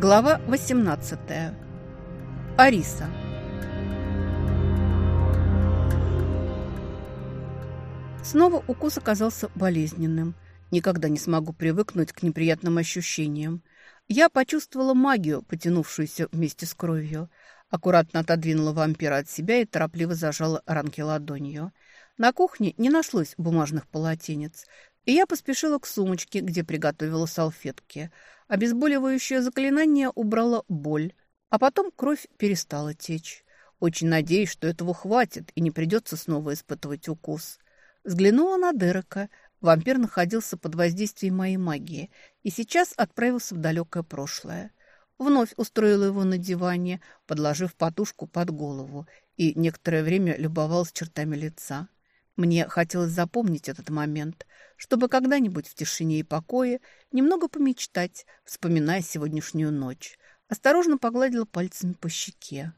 Глава 18. Ариса. Снова укус оказался болезненным. Никогда не смогу привыкнуть к неприятным ощущениям. Я почувствовала магию, потянувшуюся вместе с кровью. Аккуратно отодвинула вампира от себя и торопливо зажала ранки ладонью. На кухне не нашлось бумажных полотенец, и я поспешила к сумочке, где приготовила салфетки. Обезболивающее заклинание убрало боль, а потом кровь перестала течь. Очень надеюсь, что этого хватит и не придется снова испытывать укус. Взглянула на Дерека. Вампир находился под воздействием моей магии и сейчас отправился в далекое прошлое. Вновь устроила его на диване, подложив подушку под голову, и некоторое время любовалась чертами лица. Мне хотелось запомнить этот момент, чтобы когда-нибудь в тишине и покое немного помечтать, вспоминая сегодняшнюю ночь. Осторожно погладила пальцами по щеке.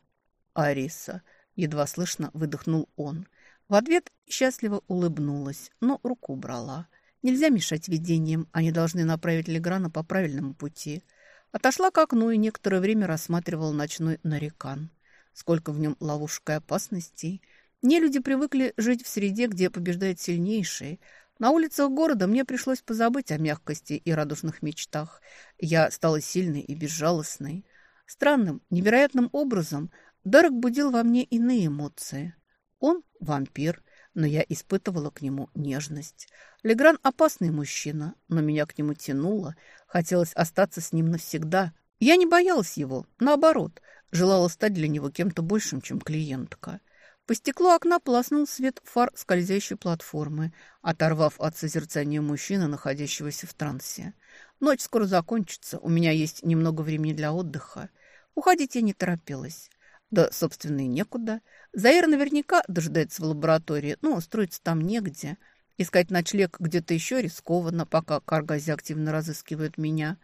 «Ариса», — едва слышно выдохнул он. В ответ счастливо улыбнулась, но руку брала. Нельзя мешать видениям, они должны направить Леграна по правильному пути. Отошла к окну и некоторое время рассматривала ночной нарекан. Сколько в нем ловушек и опасностей — не люди привыкли жить в среде, где побеждает сильнейший. На улицах города мне пришлось позабыть о мягкости и радужных мечтах. Я стала сильной и безжалостной. Странным, невероятным образом Дарек будил во мне иные эмоции. Он – вампир, но я испытывала к нему нежность. Легран – опасный мужчина, но меня к нему тянуло. Хотелось остаться с ним навсегда. Я не боялась его, наоборот, желала стать для него кем-то большим, чем клиентка. По стеклу окна пласнул свет фар скользящей платформы, оторвав от созерцания мужчины, находящегося в трансе. Ночь скоро закончится, у меня есть немного времени для отдыха. Уходить я не торопилась. Да, собственно, и некуда. Заир наверняка дожидается в лаборатории, но устроиться там негде. Искать ночлег где-то еще рискованно, пока Каргази активно разыскивает меня.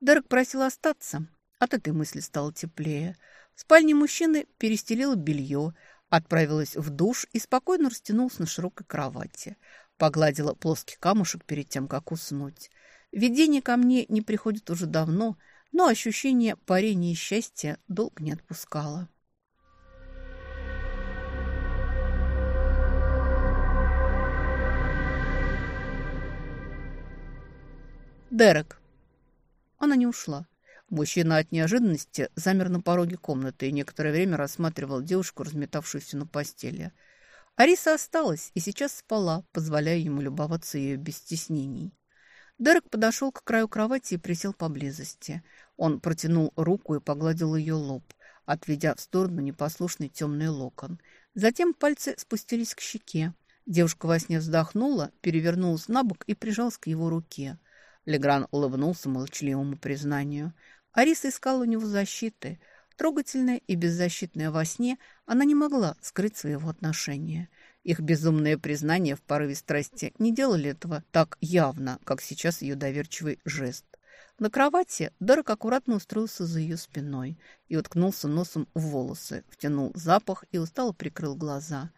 Дерек просил остаться. От этой мысли стало теплее. В спальне мужчины перестелила белье, Отправилась в душ и спокойно растянулась на широкой кровати. Погладила плоский камушек перед тем, как уснуть. Видение ко мне не приходит уже давно, но ощущение парения и счастья долго не отпускало. Дерек. Она не ушла. Мужчина от неожиданности замер на пороге комнаты и некоторое время рассматривал девушку, разметавшуюся на постели. Ариса осталась и сейчас спала, позволяя ему любоваться ее без стеснений. Дерек подошел к краю кровати и присел поблизости. Он протянул руку и погладил ее лоб, отведя в сторону непослушный темный локон. Затем пальцы спустились к щеке. Девушка во сне вздохнула, перевернулась на бок и прижалась к его руке. Легран улыбнулся молчаливому признанию. Ариса искала у него защиты. Трогательная и беззащитная во сне, она не могла скрыть своего отношения. Их безумное признание в порыве страсти не делали этого так явно, как сейчас ее доверчивый жест. На кровати Дарок аккуратно устроился за ее спиной и уткнулся носом в волосы, втянул запах и устало прикрыл глаза.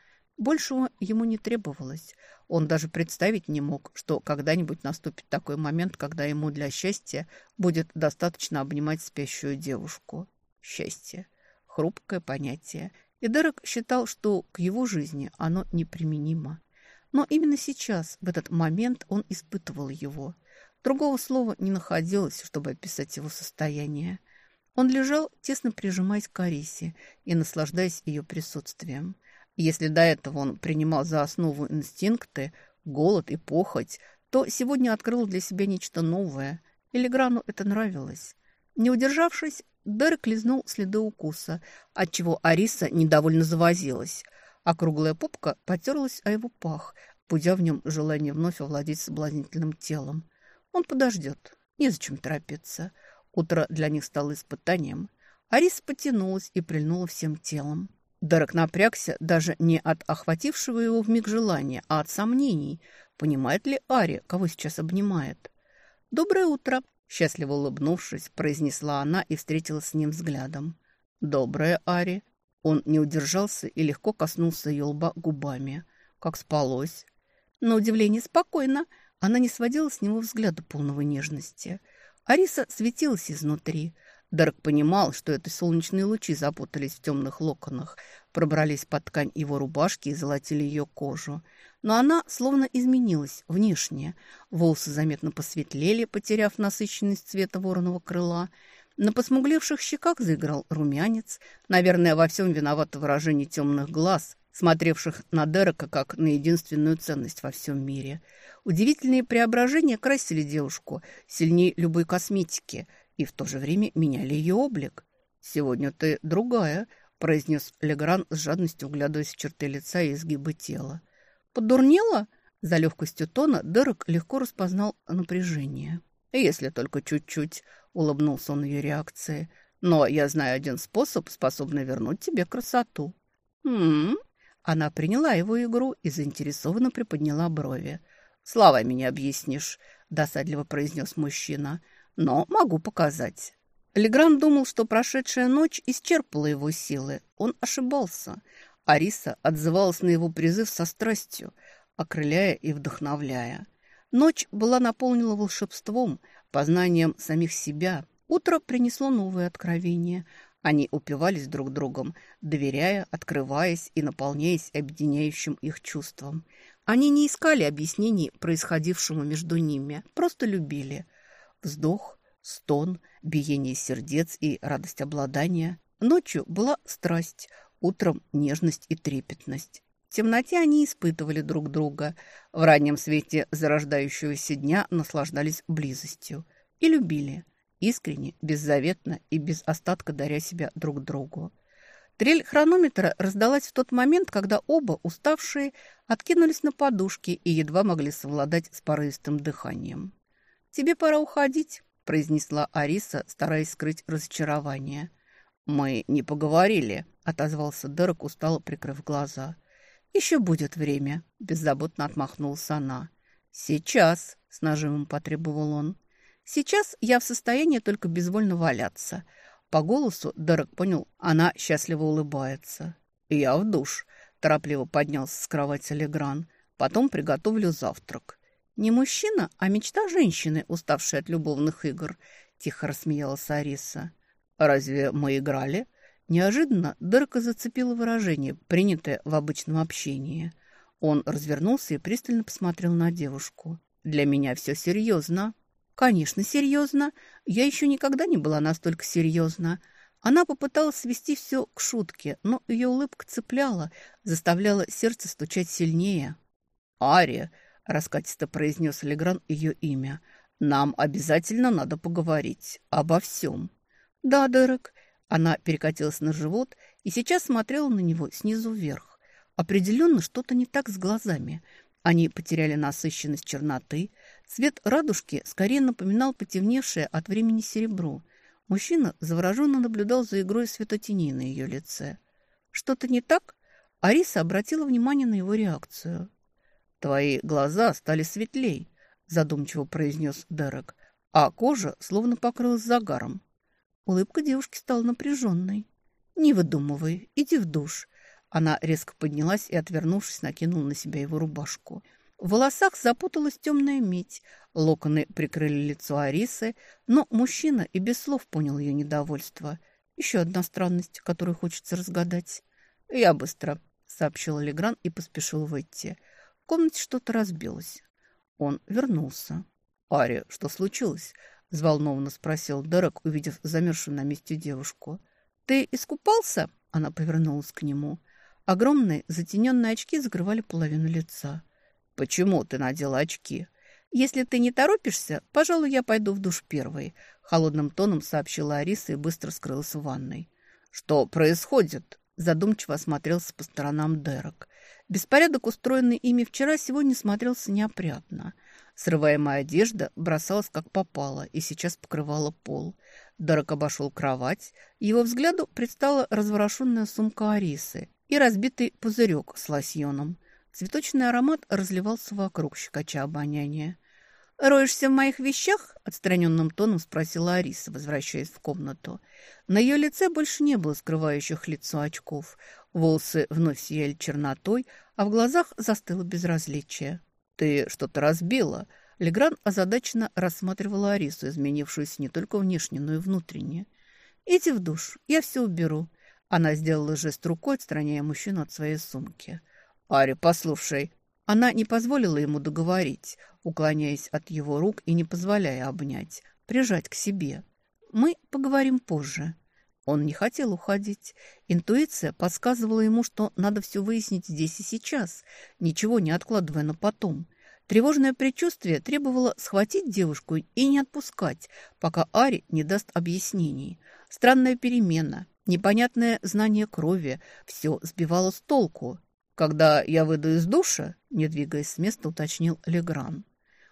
Большего ему не требовалось. Он даже представить не мог, что когда-нибудь наступит такой момент, когда ему для счастья будет достаточно обнимать спящую девушку. Счастье. Хрупкое понятие. И Дерек считал, что к его жизни оно неприменимо. Но именно сейчас, в этот момент, он испытывал его. Другого слова не находилось, чтобы описать его состояние. Он лежал, тесно прижимаясь к Арисе и наслаждаясь ее присутствием. Если до этого он принимал за основу инстинкты, голод и похоть, то сегодня открыл для себя нечто новое. Элиграну это нравилось. Не удержавшись, Дерек лизнул следы укуса, отчего Ариса недовольно завозилась, а круглая попка потерлась о его пах, будя в нем желание вновь овладеть соблазнительным телом. Он подождет, незачем торопиться. Утро для них стало испытанием. Ариса потянулась и прильнула всем телом. Дерек напрягся даже не от охватившего его вмиг желания, а от сомнений. Понимает ли Ари, кого сейчас обнимает? «Доброе утро!» – счастливо улыбнувшись, произнесла она и встретилась с ним взглядом. «Доброе, Ари!» Он не удержался и легко коснулся ее лба губами. Как спалось. На удивление спокойно. Она не сводила с него взгляда полного нежности. Ариса светилась изнутри. Дерек понимал, что это солнечные лучи запутались в темных локонах, пробрались под ткань его рубашки и золотили ее кожу. Но она словно изменилась внешне. Волосы заметно посветлели, потеряв насыщенность цвета вороного крыла. На посмуглевших щеках заиграл румянец. Наверное, во всем виновато выражение темных глаз, смотревших на Дерека как на единственную ценность во всем мире. Удивительные преображения красили девушку сильнее любой косметики – и в то же время меняли ее облик. «Сегодня ты другая», – произнес Легран с жадностью, углядываясь в черты лица и изгибы тела. «Подурнела?» За легкостью тона Дерек легко распознал напряжение. «Если только чуть-чуть», – улыбнулся он ее реакции. «Но я знаю один способ, способный вернуть тебе красоту». «М-м-м». Она приняла его игру и заинтересованно приподняла брови. «Словами не объяснишь», – досадливо произнес мужчина но могу показать». Легран думал, что прошедшая ночь исчерпала его силы. Он ошибался. Ариса отзывалась на его призыв со страстью, окрыляя и вдохновляя. Ночь была наполнена волшебством, познанием самих себя. Утро принесло новые откровения. Они упивались друг другом, доверяя, открываясь и наполняясь объединяющим их чувством. Они не искали объяснений происходившему между ними, просто любили – Вздох, стон, биение сердец и радость обладания. Ночью была страсть, утром нежность и трепетность. В темноте они испытывали друг друга. В раннем свете зарождающегося дня наслаждались близостью. И любили. Искренне, беззаветно и без остатка даря себя друг другу. Трель хронометра раздалась в тот момент, когда оба, уставшие, откинулись на подушки и едва могли совладать с порывистым дыханием. «Тебе пора уходить», – произнесла Ариса, стараясь скрыть разочарование. «Мы не поговорили», – отозвался Дерек, устало прикрыв глаза. «Еще будет время», – беззаботно отмахнулся она. «Сейчас», – с нажимом потребовал он. «Сейчас я в состоянии только безвольно валяться». По голосу Дерек понял, она счастливо улыбается. «Я в душ», – торопливо поднялся с кровати Легран. «Потом приготовлю завтрак». «Не мужчина, а мечта женщины, уставшей от любовных игр», – тихо рассмеялась Ариса. «Разве мы играли?» Неожиданно Дерка зацепила выражение, принятое в обычном общении. Он развернулся и пристально посмотрел на девушку. «Для меня все серьезно». «Конечно, серьезно. Я еще никогда не была настолько серьезна». Она попыталась свести все к шутке, но ее улыбка цепляла, заставляла сердце стучать сильнее. «Ария!» – раскатисто произнес Легран ее имя. «Нам обязательно надо поговорить. Обо всем». «Да, Дерек». Она перекатилась на живот и сейчас смотрела на него снизу вверх. Определенно что-то не так с глазами. Они потеряли насыщенность черноты. Цвет радужки скорее напоминал потемневшее от времени серебро. Мужчина завороженно наблюдал за игрой светотеней на ее лице. «Что-то не так?» Ариса обратила внимание на его реакцию. «Твои глаза стали светлей», – задумчиво произнес Дерек, а кожа словно покрылась загаром. Улыбка девушки стала напряженной. «Не выдумывай, иди в душ». Она резко поднялась и, отвернувшись, накинула на себя его рубашку. В волосах запуталась темная медь. Локоны прикрыли лицо Арисы, но мужчина и без слов понял ее недовольство. Еще одна странность, которую хочется разгадать. «Я быстро», — сообщил Легран и поспешил выйти. В комнате что-то разбилось. Он вернулся. «Ари, что случилось?» – взволнованно спросил Дерек, увидев замерзшую на месте девушку. «Ты искупался?» – она повернулась к нему. Огромные затененные очки закрывали половину лица. «Почему ты надела очки?» «Если ты не торопишься, пожалуй, я пойду в душ первой», – холодным тоном сообщила Ариса и быстро скрылась в ванной. «Что происходит?» – задумчиво осмотрелся по сторонам Дерек. Беспорядок, устроенный ими вчера, сегодня смотрелся неопрятно. Срываемая одежда бросалась как попало и сейчас покрывала пол. Дорог обошел кровать. Его взгляду предстала разворошенная сумка Арисы и разбитый пузырек с лосьоном. Цветочный аромат разливался вокруг, щекоча обоняние. «Роешься в моих вещах?» – отстраненным тоном спросила Ариса, возвращаясь в комнату. На ее лице больше не было скрывающих лицо очков. Волосы вновь сияли чернотой, а в глазах застыло безразличие. «Ты что-то разбила?» Легран озадаченно рассматривала Арису, изменившуюся не только внешне, но и внутренне. Иди в душ, я все уберу». Она сделала жест рукой, отстраняя мужчину от своей сумки. «Ари, послушай». Она не позволила ему договорить, уклоняясь от его рук и не позволяя обнять, прижать к себе. «Мы поговорим позже». Он не хотел уходить. Интуиция подсказывала ему, что надо все выяснить здесь и сейчас, ничего не откладывая на потом. Тревожное предчувствие требовало схватить девушку и не отпускать, пока Ари не даст объяснений. Странная перемена, непонятное знание крови – все сбивало с толку. «Когда я выйду из душа», – не двигаясь с места, уточнил Легран.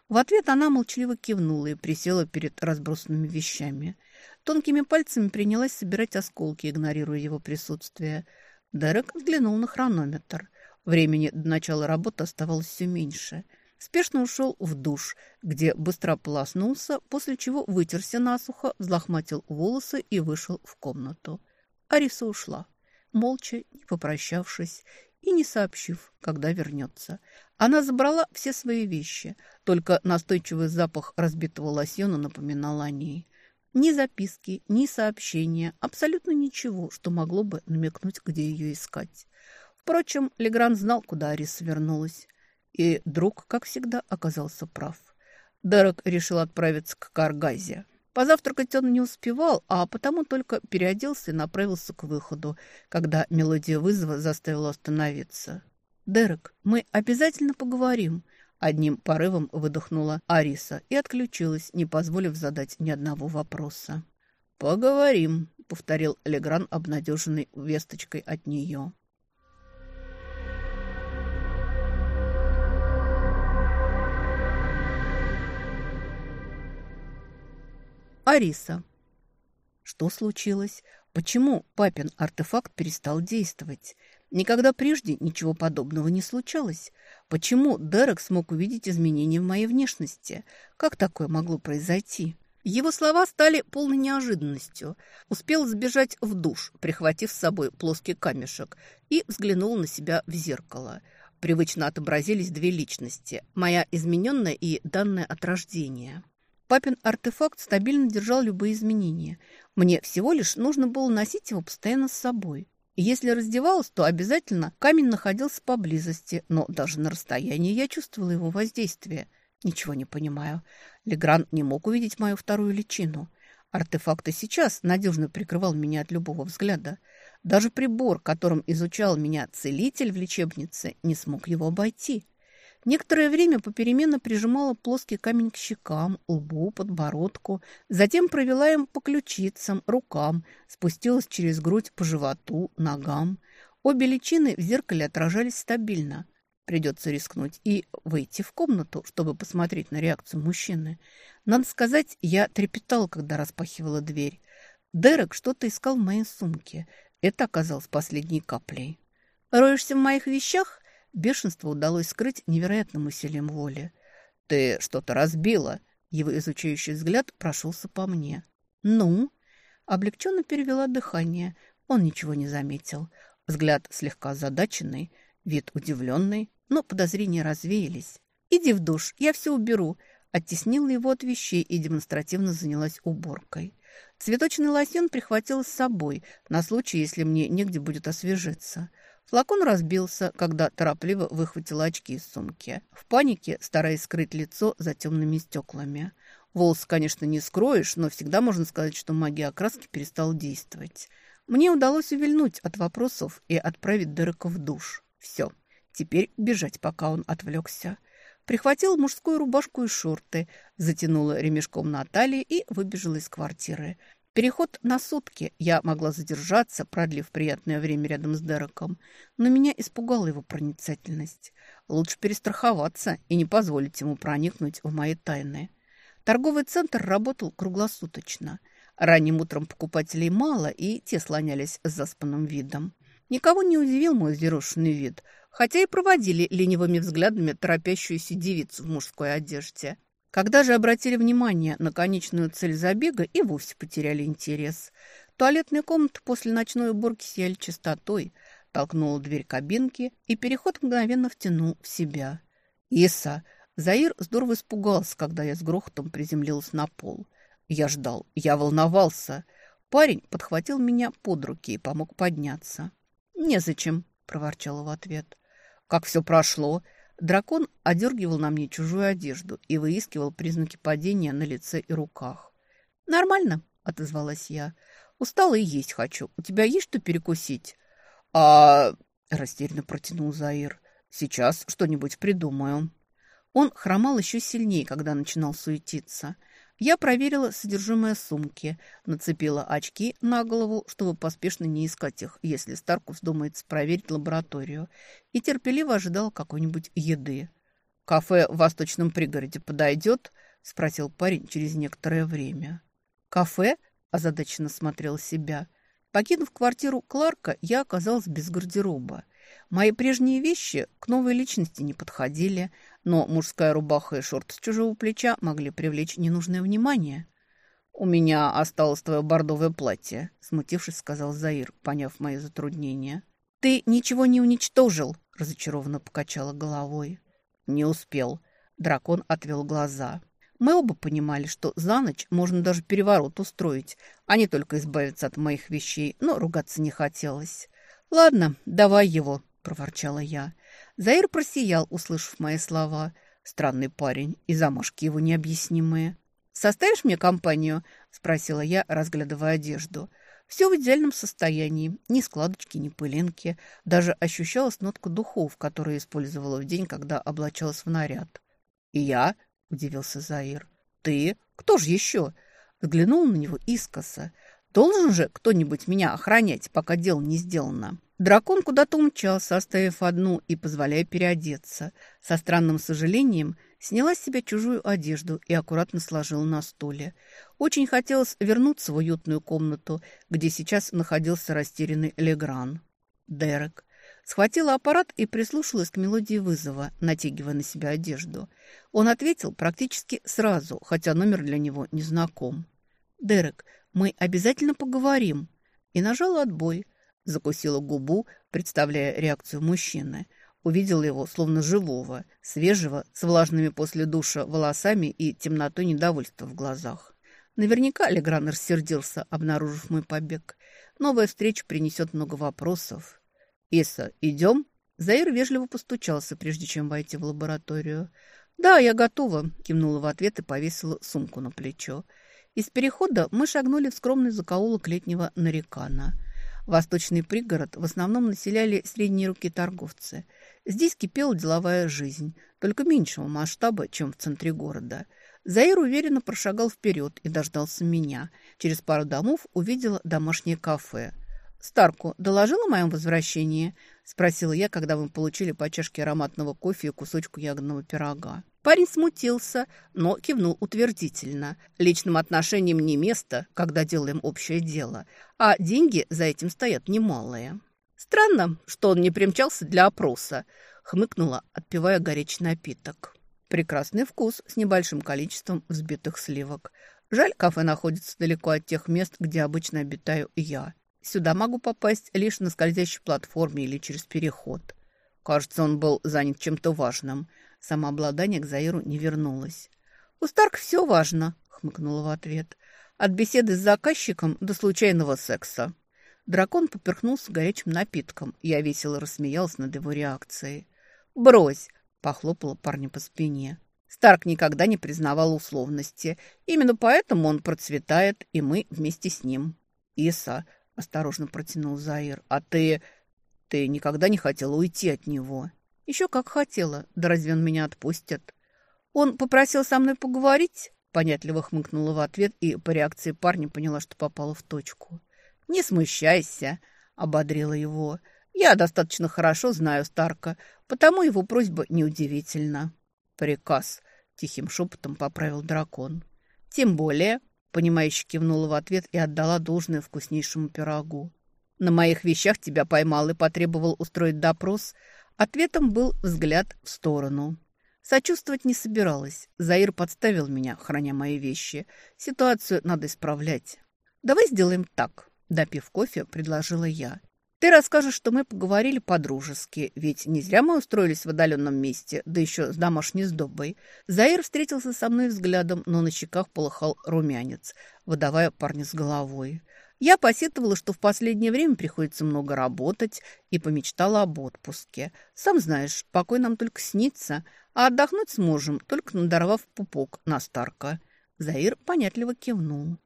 В ответ она молчаливо кивнула и присела перед разбросанными вещами. Тонкими пальцами принялась собирать осколки, игнорируя его присутствие. Дерек взглянул на хронометр. Времени до начала работы оставалось все меньше. Спешно ушел в душ, где быстро полоснулся, после чего вытерся насухо, взлохматил волосы и вышел в комнату. Ариса ушла, молча, не попрощавшись и не сообщив, когда вернется. Она забрала все свои вещи, только настойчивый запах разбитого лосьона напоминал о ней. Ни записки, ни сообщения, абсолютно ничего, что могло бы намекнуть, где ее искать. Впрочем, Легран знал, куда Ариса вернулась. И друг, как всегда, оказался прав. Дерек решил отправиться к Каргазе. Позавтракать он не успевал, а потому только переоделся и направился к выходу, когда мелодия вызова заставила остановиться. «Дерек, мы обязательно поговорим», – одним порывом выдохнула Ариса и отключилась, не позволив задать ни одного вопроса. «Поговорим», – повторил Легран, обнадеженный весточкой от нее. Ариса. Что случилось? Почему папин артефакт перестал действовать? Никогда прежде ничего подобного не случалось. Почему Дерек смог увидеть изменения в моей внешности? Как такое могло произойти? Его слова стали полной неожиданностью. Успел сбежать в душ, прихватив с собой плоский камешек, и взглянул на себя в зеркало. Привычно отобразились две личности – моя измененная и данная от рождения. Папин артефакт стабильно держал любые изменения. Мне всего лишь нужно было носить его постоянно с собой. Если раздевалась, то обязательно камень находился поблизости, но даже на расстоянии я чувствовала его воздействие. Ничего не понимаю. Легран не мог увидеть мою вторую личину. Артефакт и сейчас надежно прикрывал меня от любого взгляда. Даже прибор, которым изучал меня целитель в лечебнице, не смог его обойти. Некоторое время попеременно прижимала плоский камень к щекам, лбу, подбородку, затем провела им по ключицам, рукам, спустилась через грудь по животу, ногам. Обе личины в зеркале отражались стабильно. Придется рискнуть и выйти в комнату, чтобы посмотреть на реакцию мужчины. Надо сказать, я трепетала, когда распахивала дверь. Дерек что-то искал в моей сумке. Это оказалось последней каплей. «Роешься в моих вещах?» Бешенство удалось скрыть невероятным усилием воли. «Ты что-то разбила!» Его изучающий взгляд прошелся по мне. «Ну?» Облегченно перевела дыхание. Он ничего не заметил. Взгляд слегка озадаченный, вид удивленный, но подозрения развеялись. «Иди в душ, я все уберу», оттеснила его от вещей и демонстративно занялась уборкой. Цветочный лосьон прихватила с собой на случай, если мне негде будет освежиться. Флакон разбился, когда торопливо выхватила очки из сумки. В панике, стараясь скрыть лицо за темными стеклами. Волосы, конечно, не скроешь, но всегда можно сказать, что магия окраски перестала действовать. Мне удалось увильнуть от вопросов и отправить Дерека в душ. Все, теперь бежать, пока он отвлекся. Прихватила мужскую рубашку и шорты, затянула ремешком на талии и выбежала из квартиры. Переход на сутки. Я могла задержаться, продлив приятное время рядом с Дереком, но меня испугала его проницательность. Лучше перестраховаться и не позволить ему проникнуть в мои тайны. Торговый центр работал круглосуточно. Ранним утром покупателей мало, и те слонялись с заспанным видом. Никого не удивил мой взъерошенный вид, хотя и проводили ленивыми взглядами торопящуюся девицу в мужской одежде. Когда же обратили внимание на конечную цель забега и вовсе потеряли интерес. Туалетные комнаты после ночной уборки сияли чистотой, толкнула дверь кабинки, и переход мгновенно втянул в себя. «Иса!» Заир здорово испугался, когда я с грохотом приземлилась на пол. Я ждал, я волновался. Парень подхватил меня под руки и помог подняться. «Незачем», – проворчала в ответ. «Как все прошло?» Дракон одергивал на мне чужую одежду и выискивал признаки падения на лице и руках. «Нормально», – отозвалась я. «Устала и есть хочу. У тебя есть что перекусить?» «А...» – растерянно протянул Заир. «Сейчас что-нибудь придумаю». Он хромал еще сильнее, когда начинал суетиться – я проверила содержимое сумки, нацепила очки на голову, чтобы поспешно не искать их, если Старку вздумается проверить лабораторию, и терпеливо ожидала какой-нибудь еды. «Кафе в восточном пригороде подойдет?» – спросил парень через некоторое время. «Кафе?» – озадаченно смотрел себя. Покинув квартиру Кларка, я оказалась без гардероба. Мои прежние вещи к новой личности не подходили, но мужская рубаха и шорт с чужого плеча могли привлечь ненужное внимание. «У меня осталось твое бордовое платье», – смутившись, сказал Заир, поняв мои затруднения. «Ты ничего не уничтожил», – разочарованно покачала головой. «Не успел». Дракон отвел глаза. Мы оба понимали, что за ночь можно даже переворот устроить, а не только избавиться от моих вещей, но ругаться не хотелось. «Ладно, давай его», – проворчала я. Заир просиял, услышав мои слова. Странный парень, и замашки его необъяснимые. «Составишь мне компанию?» – спросила я, разглядывая одежду. Все в идеальном состоянии. Ни складочки, ни пылинки. Даже ощущалась нотка духов, которые использовала в день, когда облачалась в наряд. «И я?» – удивился Заир. «Ты? Кто же еще?» Взглянул на него искоса. «Должен же кто-нибудь меня охранять, пока дело не сделано?» Дракон куда-то умчался, оставив одну и позволяя переодеться. Со странным сожалением сняла с себя чужую одежду и аккуратно сложила на стуле. Очень хотелось вернуться в уютную комнату, где сейчас находился растерянный Легран. Дерек. Схватила аппарат и прислушалась к мелодии вызова, натягивая на себя одежду. Он ответил практически сразу, хотя номер для него не знаком. «Дерек, мы обязательно поговорим». И нажала отбой. Закусила губу, представляя реакцию мужчины. Увидела его словно живого, свежего, с влажными после душа волосами и темнотой недовольства в глазах. Наверняка Легран рассердился, обнаружив мой побег. Новая встреча принесет много вопросов. «Иса, идем?» Заир вежливо постучался, прежде чем войти в лабораторию. «Да, я готова», – кивнула в ответ и повесила сумку на плечо. Из перехода мы шагнули в скромный закоулок летнего Нарикана – Восточный пригород в основном населяли средние руки торговцы. Здесь кипела деловая жизнь, только меньшего масштаба, чем в центре города. Заир уверенно прошагал вперед и дождался меня. Через пару домов увидела домашнее кафе. «Старку доложила о моем возвращении?» – спросила я, когда мы получили по чашке ароматного кофе и кусочку ягодного пирога. Парень смутился, но кивнул утвердительно. Личным отношениям не место, когда делаем общее дело, а деньги за этим стоят немалые. Странно, что он не примчался для опроса, хмыкнула, отпивая горячий напиток. Прекрасный вкус с небольшим количеством взбитых сливок. Жаль, кафе находится далеко от тех мест, где обычно обитаю я. Сюда могу попасть лишь на скользящей платформе или через переход. Кажется, он был занят чем-то важным – Самообладание к Заиру не вернулось. «У Старк все важно», — хмыкнула в ответ. «От беседы с заказчиком до случайного секса». Дракон поперхнулся горячим напитком. Я весело рассмеялась над его реакцией. «Брось!» — похлопала парня по спине. Старк никогда не признавал условности. Именно поэтому он процветает, и мы вместе с ним. «Иса», — осторожно протянул Заир, — «а ты... ты никогда не хотела уйти от него?» Еще как хотела. Да разве он меня отпустит? Он попросил со мной поговорить? Понятливо хмыкнула в ответ и по реакции парня поняла, что попала в точку. «Не смущайся», — ободрила его. «Я достаточно хорошо знаю Старка, потому его просьба неудивительна». «Приказ», — тихим шепотом поправил дракон. «Тем более», — понимающе кивнула в ответ и отдала должное вкуснейшему пирогу. «На моих вещах тебя поймал и потребовал устроить допрос», — Ответом был взгляд в сторону. Сочувствовать не собиралась. Заир подставил меня, храня мои вещи. Ситуацию надо исправлять. «Давай сделаем так», — допив кофе, предложила я. «Ты расскажешь, что мы поговорили по-дружески, ведь не зря мы устроились в отдаленном месте, да еще с домашней сдобой». Заир встретился со мной взглядом, но на щеках полыхал румянец, выдавая парня с головой. Я посетовала, что в последнее время приходится много работать, и помечтала об отпуске. Сам знаешь, покой нам только снится, а отдохнуть сможем, только надорвав пупок на Старка. Заир понятливо кивнул.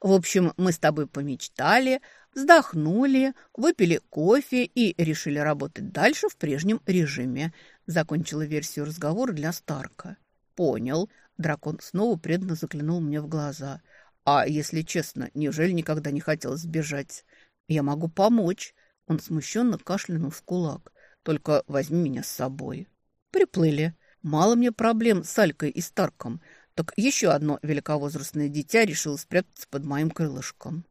В общем, мы с тобой помечтали, вздохнули, выпили кофе и решили работать дальше в прежнем режиме. Закончила версию разговора для Старка. Понял. Дракон снова преданно заглянул мне в глаза. А если честно, неужели никогда не хотел сбежать? Я могу помочь. Он смущенно кашлянул в кулак. Только возьми меня с собой. Приплыли. Мало мне проблем с Алькой и Старком. Так еще одно великовозрастное дитя решило спрятаться под моим крылышком.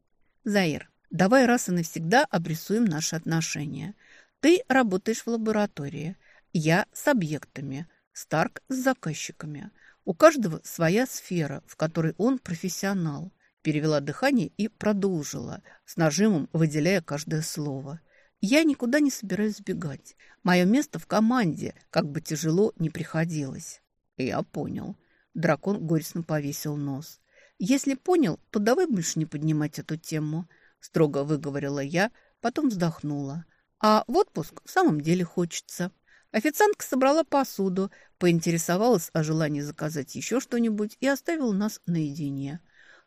Заир, давай раз и навсегда обрисуем наши отношения. Ты работаешь в лаборатории, я с объектами, Старк с заказчиками. У каждого своя сфера, в которой он профессионал. Перевела дыхание и продолжила, с нажимом выделяя каждое слово. Я никуда не собираюсь сбегать. Мое место в команде, как бы тяжело ни приходилось. Я понял. Дракон горестно повесил нос. «Если понял, то давай больше не поднимать эту тему», – строго выговорила я, потом вздохнула. «А в отпуск в самом деле хочется». Официантка собрала посуду, поинтересовалась о желании заказать еще что-нибудь и оставила нас наедине.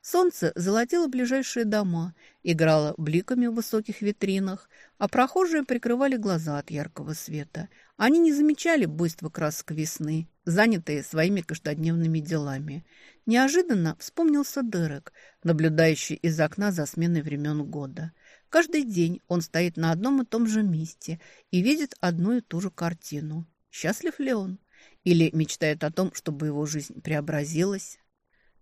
Солнце золотило ближайшие дома, играло бликами в высоких витринах, а прохожие прикрывали глаза от яркого света. Они не замечали буйства красок весны, занятые своими каждодневными делами. Неожиданно вспомнился Дерек, наблюдающий из окна за сменой времен года. Каждый день он стоит на одном и том же месте и видит одну и ту же картину. Счастлив ли он? Или мечтает о том, чтобы его жизнь преобразилась?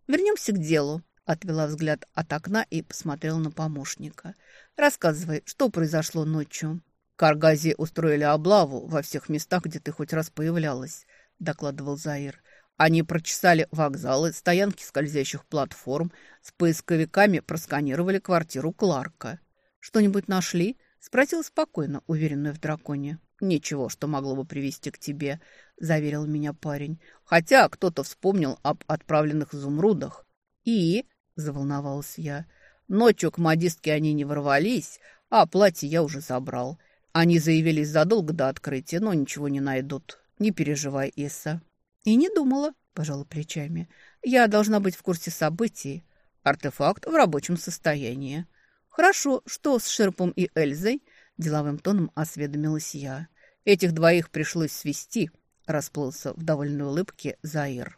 Вернемся к делу. Отвела взгляд от окна и посмотрела на помощника. «Рассказывай, что произошло ночью?» «Каргази устроили облаву во всех местах, где ты хоть раз появлялась», — докладывал Заир. «Они прочесали вокзалы, стоянки скользящих платформ, с поисковиками просканировали квартиру Кларка». «Что-нибудь нашли?» — спросил спокойно, уверенный в драконе. «Ничего, что могло бы привести к тебе», — заверил меня парень. «Хотя кто-то вспомнил об отправленных изумрудах». «И?» – заволновалась я. Ночью к модистке они не ворвались, а платье я уже забрал. Они заявились задолго до открытия, но ничего не найдут. Не переживай, Иса. И не думала, пожала плечами. Я должна быть в курсе событий. Артефакт в рабочем состоянии. Хорошо, что с Шерпом и Эльзой? Деловым тоном осведомилась я. Этих двоих пришлось свести, расплылся в довольной улыбке Заир.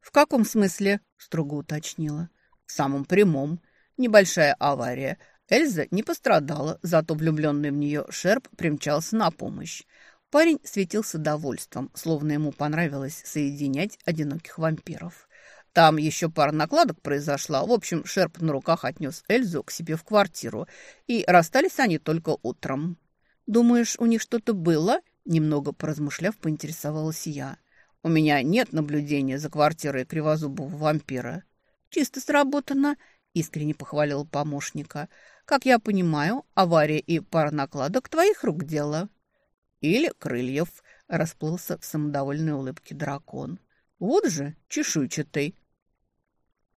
«В каком смысле?» – строго уточнила. В самом прямом. Небольшая авария. Эльза не пострадала, зато влюбленный в нее Шерп примчался на помощь. Парень светился довольством, словно ему понравилось соединять одиноких вампиров. Там еще пара накладок произошла. В общем, Шерп на руках отнес Эльзу к себе в квартиру, и расстались они только утром. «Думаешь, у них что-то было?» Немного поразмышляв, поинтересовалась я. «У меня нет наблюдения за квартирой кривозубого вампира. «Чисто сработано», — искренне похвалил помощника. «Как я понимаю, авария и пара накладок твоих рук дело». «Или крыльев», — расплылся в самодовольной улыбке дракон. «Вот же, чешуйчатый»,